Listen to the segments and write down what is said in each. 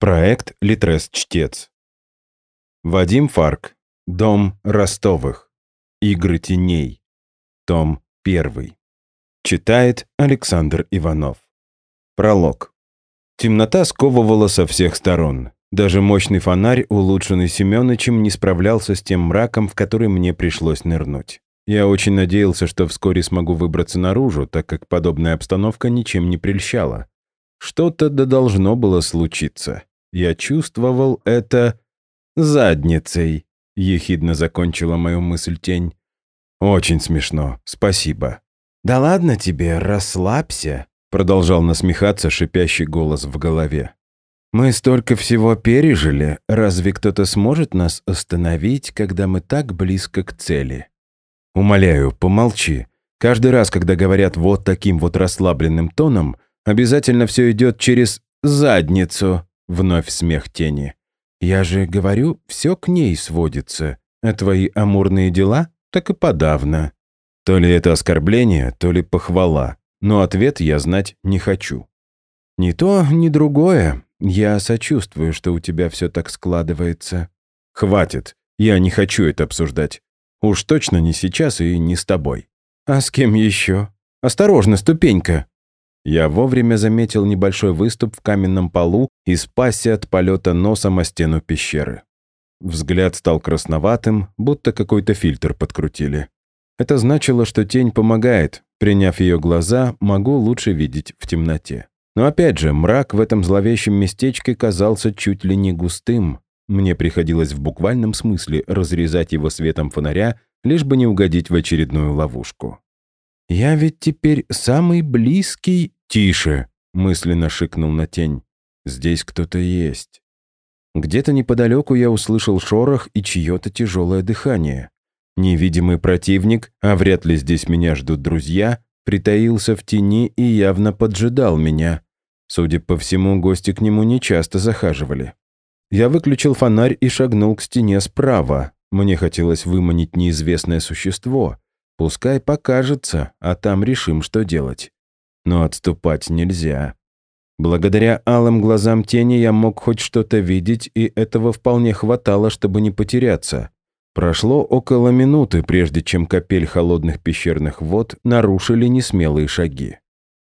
Проект «Литрес-чтец». Вадим Фарк. Дом Ростовых. Игры теней. Том 1. Читает Александр Иванов. Пролог. Темнота сковывала со всех сторон. Даже мощный фонарь, улучшенный Семёнычем, не справлялся с тем мраком, в который мне пришлось нырнуть. Я очень надеялся, что вскоре смогу выбраться наружу, так как подобная обстановка ничем не прельщала. Что-то да должно было случиться. Я чувствовал это задницей, ехидно закончила мою мысль тень. Очень смешно, спасибо. Да ладно тебе, расслабься, продолжал насмехаться шипящий голос в голове. Мы столько всего пережили, разве кто-то сможет нас остановить, когда мы так близко к цели? Умоляю, помолчи. Каждый раз, когда говорят вот таким вот расслабленным тоном, обязательно все идет через задницу. Вновь смех тени. «Я же говорю, все к ней сводится, а твои амурные дела так и подавно». То ли это оскорбление, то ли похвала, но ответ я знать не хочу. «Ни то, ни другое. Я сочувствую, что у тебя все так складывается». «Хватит, я не хочу это обсуждать. Уж точно не сейчас и не с тобой». «А с кем еще? Осторожно, ступенька!» Я вовремя заметил небольшой выступ в каменном полу и спасся от полета носом о стену пещеры. Взгляд стал красноватым, будто какой-то фильтр подкрутили. Это значило, что тень помогает. Приняв ее глаза, могу лучше видеть в темноте. Но опять же, мрак в этом зловещем местечке казался чуть ли не густым. Мне приходилось в буквальном смысле разрезать его светом фонаря, лишь бы не угодить в очередную ловушку. «Я ведь теперь самый близкий «Тише!» — мысленно шикнул на тень. «Здесь кто-то есть». Где-то неподалеку я услышал шорох и чье-то тяжелое дыхание. Невидимый противник, а вряд ли здесь меня ждут друзья, притаился в тени и явно поджидал меня. Судя по всему, гости к нему нечасто захаживали. Я выключил фонарь и шагнул к стене справа. Мне хотелось выманить неизвестное существо. Пускай покажется, а там решим, что делать но отступать нельзя. Благодаря алым глазам тени я мог хоть что-то видеть, и этого вполне хватало, чтобы не потеряться. Прошло около минуты, прежде чем капель холодных пещерных вод нарушили несмелые шаги.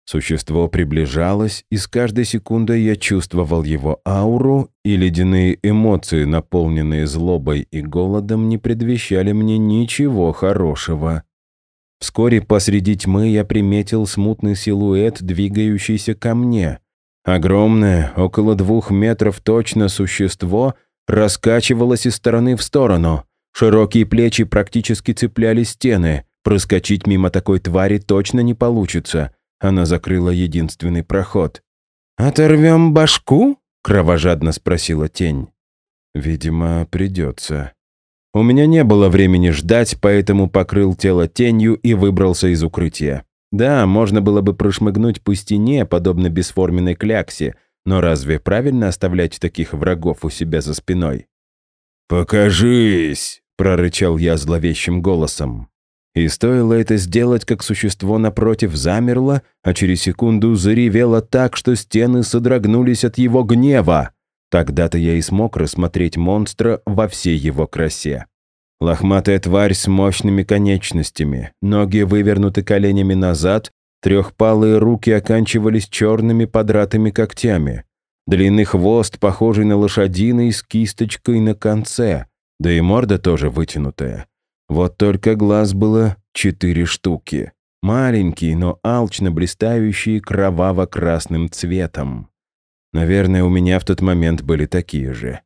Существо приближалось, и с каждой секундой я чувствовал его ауру, и ледяные эмоции, наполненные злобой и голодом, не предвещали мне ничего хорошего. Вскоре посреди тьмы я приметил смутный силуэт, двигающийся ко мне. Огромное, около двух метров точно существо раскачивалось из стороны в сторону. Широкие плечи практически цепляли стены. Проскочить мимо такой твари точно не получится. Она закрыла единственный проход. «Оторвем башку?» — кровожадно спросила тень. «Видимо, придется». У меня не было времени ждать, поэтому покрыл тело тенью и выбрался из укрытия. Да, можно было бы прошмыгнуть по стене, подобно бесформенной кляксе, но разве правильно оставлять таких врагов у себя за спиной? «Покажись!» — прорычал я зловещим голосом. И стоило это сделать, как существо напротив замерло, а через секунду заревело так, что стены содрогнулись от его гнева. Тогда-то я и смог рассмотреть монстра во всей его красе. Лохматая тварь с мощными конечностями, ноги вывернуты коленями назад, трехпалые руки оканчивались черными подратыми когтями. Длинный хвост, похожий на лошадиный, с кисточкой на конце, да и морда тоже вытянутая. Вот только глаз было четыре штуки. Маленькие, но алчно блистающие кроваво-красным цветом. Наверное, у меня в тот момент были такие же.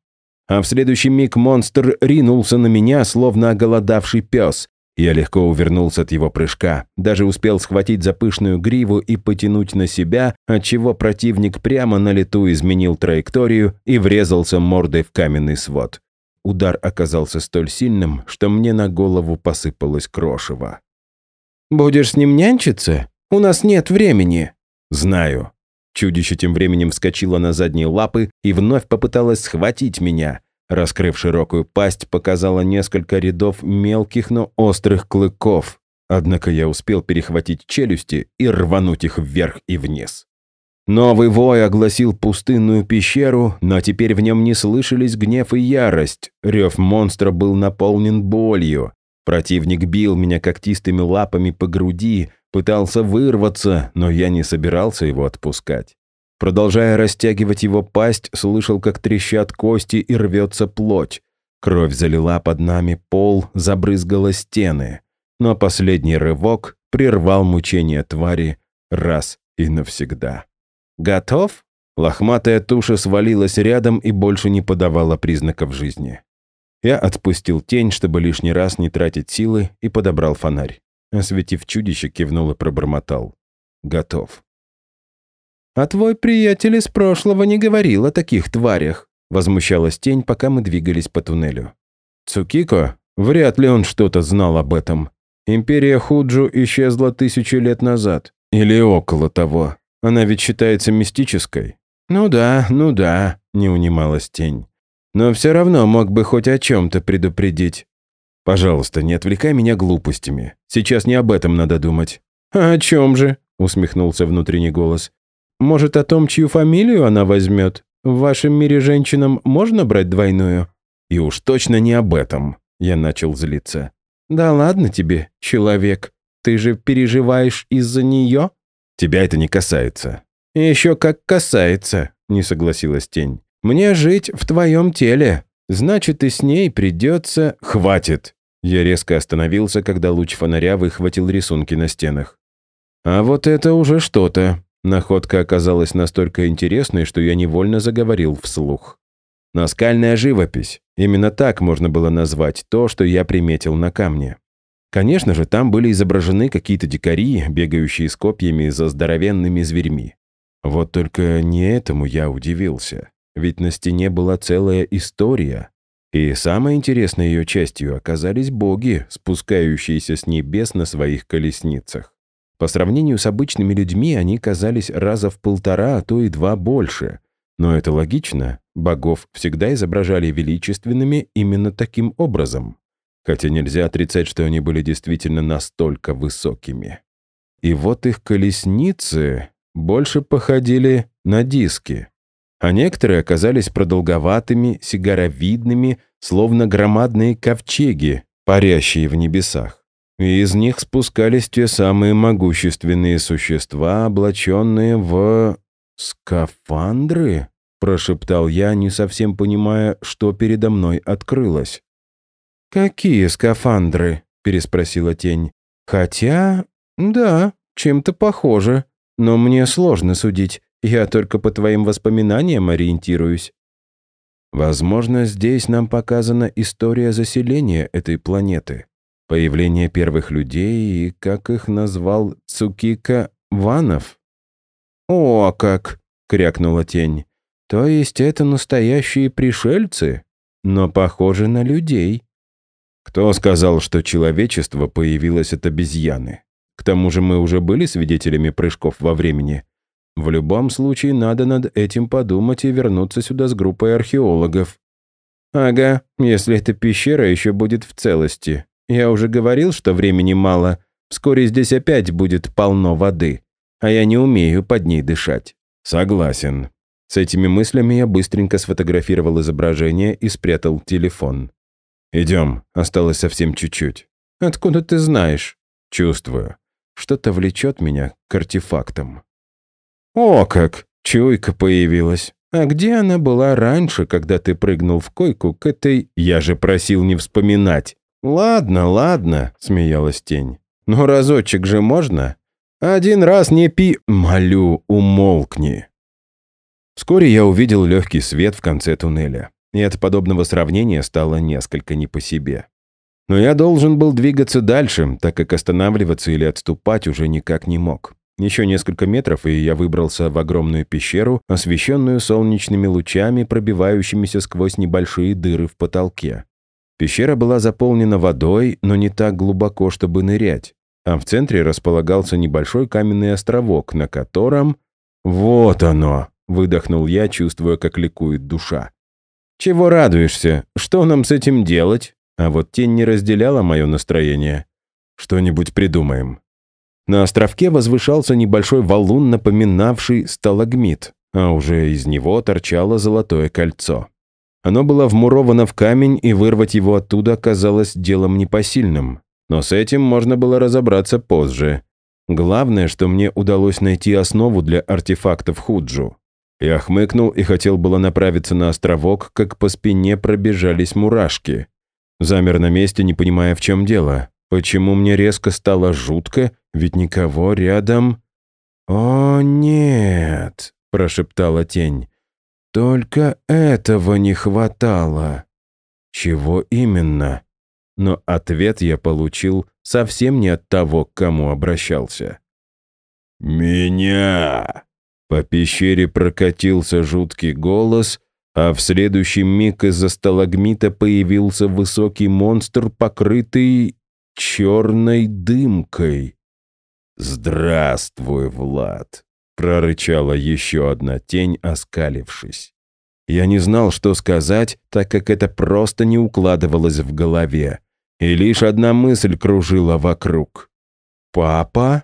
А в следующий миг монстр ринулся на меня, словно оголодавший пес. Я легко увернулся от его прыжка, даже успел схватить за пышную гриву и потянуть на себя, отчего противник прямо на лету изменил траекторию и врезался мордой в каменный свод. Удар оказался столь сильным, что мне на голову посыпалось крошево. «Будешь с ним нянчиться? У нас нет времени». «Знаю. Чудище тем временем вскочило на задние лапы и вновь попыталось схватить меня. Раскрыв широкую пасть, показала несколько рядов мелких, но острых клыков. Однако я успел перехватить челюсти и рвануть их вверх и вниз. Новый вой огласил пустынную пещеру, но теперь в нем не слышались гнев и ярость. Рев монстра был наполнен болью. Противник бил меня когтистыми лапами по груди, пытался вырваться, но я не собирался его отпускать. Продолжая растягивать его пасть, слышал, как трещат кости и рвется плоть. Кровь залила под нами пол, забрызгала стены. Но последний рывок прервал мучение твари раз и навсегда. «Готов?» Лохматая туша свалилась рядом и больше не подавала признаков жизни. Я отпустил тень, чтобы лишний раз не тратить силы, и подобрал фонарь. Осветив чудище, кивнул и пробормотал. «Готов». «А твой приятель из прошлого не говорил о таких тварях», возмущалась тень, пока мы двигались по туннелю. «Цукико? Вряд ли он что-то знал об этом. Империя Худжу исчезла тысячи лет назад. Или около того. Она ведь считается мистической». «Ну да, ну да», — не унималась тень. «Но все равно мог бы хоть о чем-то предупредить». «Пожалуйста, не отвлекай меня глупостями. Сейчас не об этом надо думать». «А о чем же?» — усмехнулся внутренний голос. «Может, о том, чью фамилию она возьмет? В вашем мире женщинам можно брать двойную?» «И уж точно не об этом», — я начал злиться. «Да ладно тебе, человек. Ты же переживаешь из-за нее?» Тебя это не касается». «Еще как касается», — не согласилась тень. «Мне жить в твоем теле. Значит, и с ней придется...» «Хватит!» Я резко остановился, когда луч фонаря выхватил рисунки на стенах. «А вот это уже что-то». Находка оказалась настолько интересной, что я невольно заговорил вслух. Наскальная живопись. Именно так можно было назвать то, что я приметил на камне. Конечно же, там были изображены какие-то дикари, бегающие с копьями за здоровенными зверьми. Вот только не этому я удивился. Ведь на стене была целая история. И самой интересной ее частью оказались боги, спускающиеся с небес на своих колесницах. По сравнению с обычными людьми они казались раза в полтора, а то и два больше. Но это логично. Богов всегда изображали величественными именно таким образом хотя нельзя отрицать, что они были действительно настолько высокими. И вот их колесницы больше походили на диски, а некоторые оказались продолговатыми, сигаровидными, словно громадные ковчеги, парящие в небесах. И из них спускались те самые могущественные существа, облаченные в... скафандры? Прошептал я, не совсем понимая, что передо мной открылось. «Какие скафандры?» — переспросила тень. «Хотя, да, чем-то похоже. Но мне сложно судить. Я только по твоим воспоминаниям ориентируюсь». Возможно, здесь нам показана история заселения этой планеты, появление первых людей и, как их назвал Цукика, Ванов. «О, как!» — крякнула тень. «То есть это настоящие пришельцы, но похожи на людей». Кто сказал, что человечество появилось от обезьяны? К тому же мы уже были свидетелями прыжков во времени. В любом случае надо над этим подумать и вернуться сюда с группой археологов. Ага, если эта пещера еще будет в целости. Я уже говорил, что времени мало. Вскоре здесь опять будет полно воды. А я не умею под ней дышать. Согласен. С этими мыслями я быстренько сфотографировал изображение и спрятал телефон. «Идем, осталось совсем чуть-чуть». «Откуда ты знаешь?» «Чувствую. Что-то влечет меня к артефактам». «О как! Чуйка появилась. А где она была раньше, когда ты прыгнул в койку к этой... Я же просил не вспоминать». «Ладно, ладно», — смеялась тень. «Но разочек же можно? Один раз не пи... Молю, умолкни». Вскоре я увидел легкий свет в конце туннеля и от подобного сравнения стало несколько не по себе. Но я должен был двигаться дальше, так как останавливаться или отступать уже никак не мог. Еще несколько метров, и я выбрался в огромную пещеру, освещенную солнечными лучами, пробивающимися сквозь небольшие дыры в потолке. Пещера была заполнена водой, но не так глубоко, чтобы нырять. А в центре располагался небольшой каменный островок, на котором... «Вот оно!» — выдохнул я, чувствуя, как ликует душа. «Чего радуешься? Что нам с этим делать?» А вот тень не разделяла мое настроение. «Что-нибудь придумаем». На островке возвышался небольшой валун, напоминавший сталагмит, а уже из него торчало золотое кольцо. Оно было вмуровано в камень, и вырвать его оттуда казалось делом непосильным. Но с этим можно было разобраться позже. Главное, что мне удалось найти основу для артефактов Худжу. Я хмыкнул и хотел было направиться на островок, как по спине пробежались мурашки. Замер на месте, не понимая, в чем дело. Почему мне резко стало жутко, ведь никого рядом... «О, нет!» — прошептала тень. «Только этого не хватало». «Чего именно?» Но ответ я получил совсем не от того, к кому обращался. «Меня!» По пещере прокатился жуткий голос, а в следующий миг из-за сталагмита появился высокий монстр, покрытый черной дымкой. «Здравствуй, Влад!» — прорычала еще одна тень, оскалившись. Я не знал, что сказать, так как это просто не укладывалось в голове, и лишь одна мысль кружила вокруг. «Папа?»